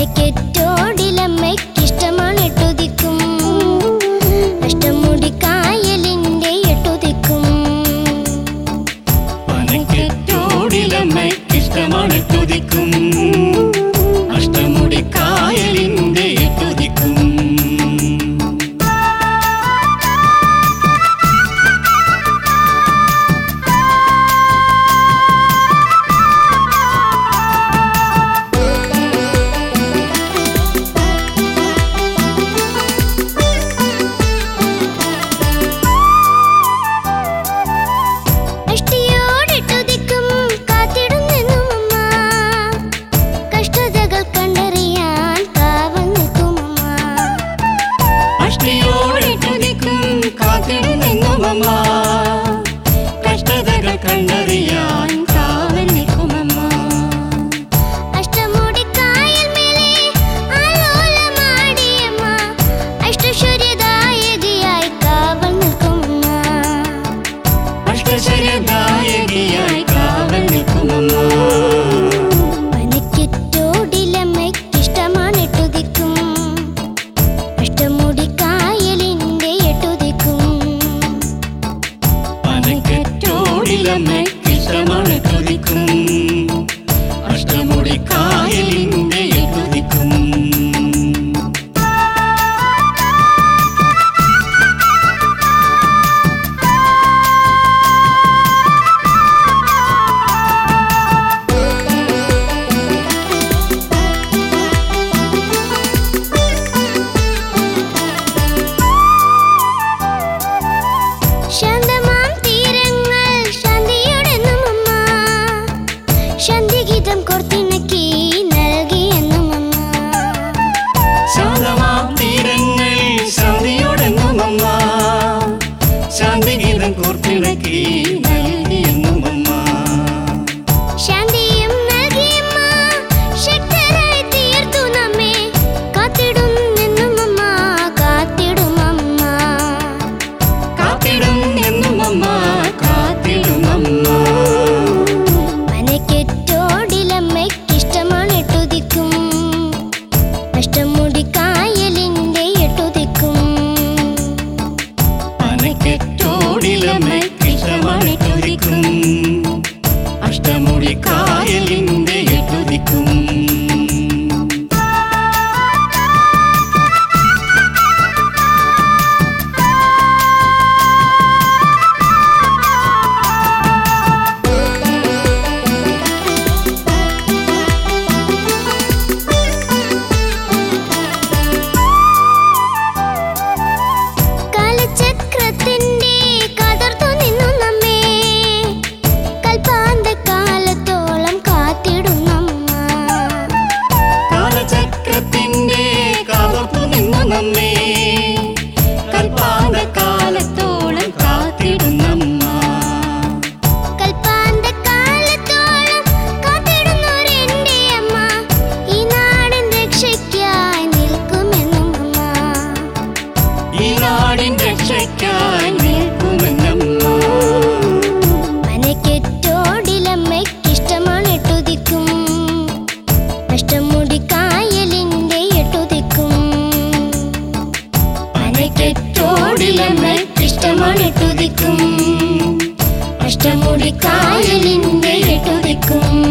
make it door തോടിലമ്മ കൃഷ്ണമണി തുരിക്കും അഷ്ടമുടി കായലിൻ மணி துதிக்கும். அஷ்டமுடி காதலின் துதிக்கும்.